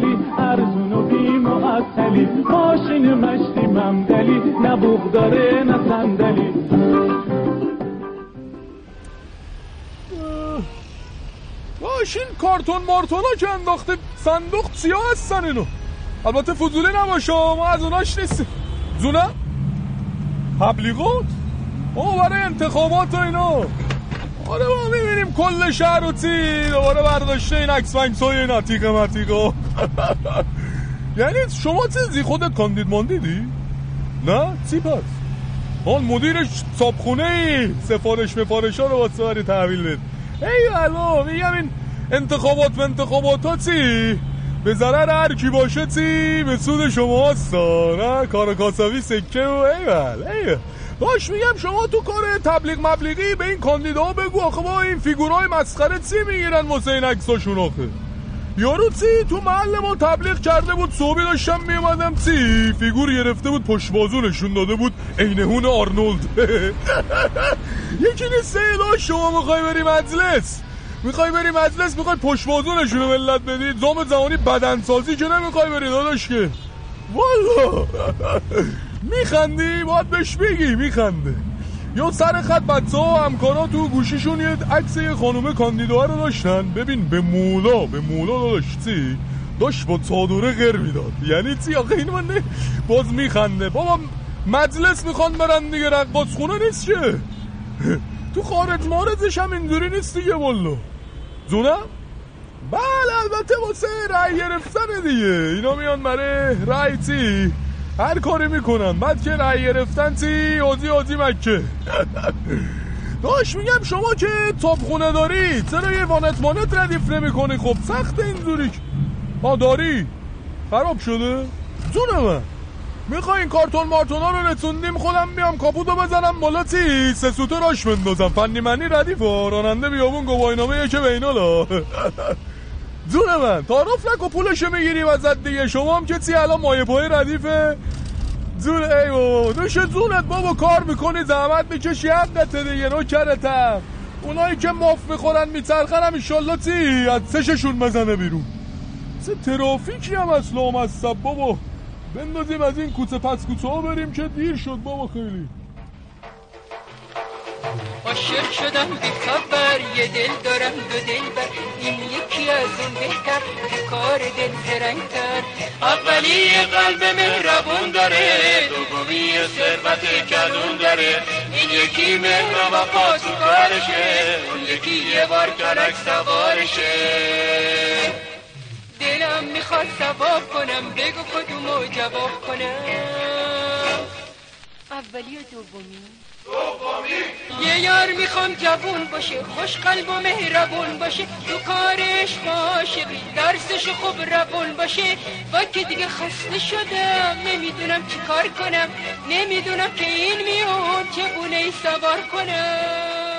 صندلی ارزون و بی ماشین مشتی ممدلی نه بوغ داره نه صندلی. ماشین کارتون مارتونا که انداخته صندوق سیاه هستن اینو. البته فضولی نباشه ما از اوناش نیستیم. زونه؟ تبلیغات او برای انتخابات و آره ما می‌بینیم کل شهر و تی دوباره برداشته این عکس فنکس های این عتیق یعنی شما چیزی خودت کاندید ماندیدی؟ نه؟ چی پس؟ آن مدیرش صابخونه ای سفارش مفارش ها رو واسه بری تحویل بده ای الو میگم این انتخابات و انتخابات ها چی؟ به ضرر هر کی باشه چی؟ به سود شما هستا نه؟ کار کاساوی سکه و ایول ایول باش میگم شما تو کار تبلیغ مبلیغی به این کاندیدا بگو. آخه با این فیگورای مسخره چی می‌گیرن واسه این عکساشون آخه؟ یارو چی تو محل ما تبلیغ کرده بود؟ صبحی داشتم میومدم چی؟ فیگور گرفته بود پشت بازو نشون داده بود. عینهون آرنولد. یکی نیست شما می‌خوای بری مجلس؟ می‌خوای بری مجلس می‌خوای پشت بازو نشون ملت بدی زام زمانی بدنسازی که نمی‌خوای بری داداش که. والا میخندی؟ باید بهش بگی میخنده. یا سر خط بچه ها همکارا تو گوشیشون یه عکس یه خانوم کاندیدا رو داشتن. ببین به مولا به مولا داشتی داشت با چادره غیر می‌داد. یعنی چی آخه؟ این من باز میخنده. بابا مجلس می‌خوان برن دیگه رقباز خونه نیست که. تو خارج مارزش هم اینجوری نیست دیگه والله زونه بله البته واسه رای گرفتن دیگه. اینا میان برای رای چی؟ هر کاری می‌کنن. بعد که رای گرفتن چی اوزی اوزی مکه. داشت میگم شما که تاپ خونه داری چرا یه وانت مانت ردیف نمی کنی خب سخت اینجوری ها داری؟ خراب شده؟ جون من. می‌خوای این کارتون مارتونا رو رسوندیم خودم بیام کاپوتو بزنم بالا چی سه سوته راش بندازم. فنی منی ردیف راننده بیابون گواهینامه که بینالا جون من تعارف نکو پولشو می‌گیریم ازت دیگه. شما هم که چی؟ الان مایه پای ردیفه. زون ای بابا نوش زونت بابا کار می‌کنی زحمت می‌کشی حقته دیگه نوکرتم اونایی که ماف می‌خورن میچرخن هم ایشالله چی؟ از سششون بزنه بیرون. سه ترافیکی هم اصلا از بابا. بندازیم از این کوچه پس کوچه ها بریم که دیر شد بابا خیلی. عاشق شدم بی خبر یه دل دارم دو دل بر. این یکی از اون بهتر کار دل تر اولی قلب مهربون داره دومی ثروت کدون داره. این یکی مهر و وفا تو کارشه اون یکی یه بار کلک سوارشه. دلم می‌خواد ثواب کنم بگو کدومو جواب کنم. اولی و دومی. می‌خوام جوون باشه خوش قلب و مهربون باشه تو کارش باشه درسش خوب روون باشه با که دیگه خسته شدم نمی‌دونم چی کار کنم نمی‌دونم که این میون چه بونه ای سوار کنم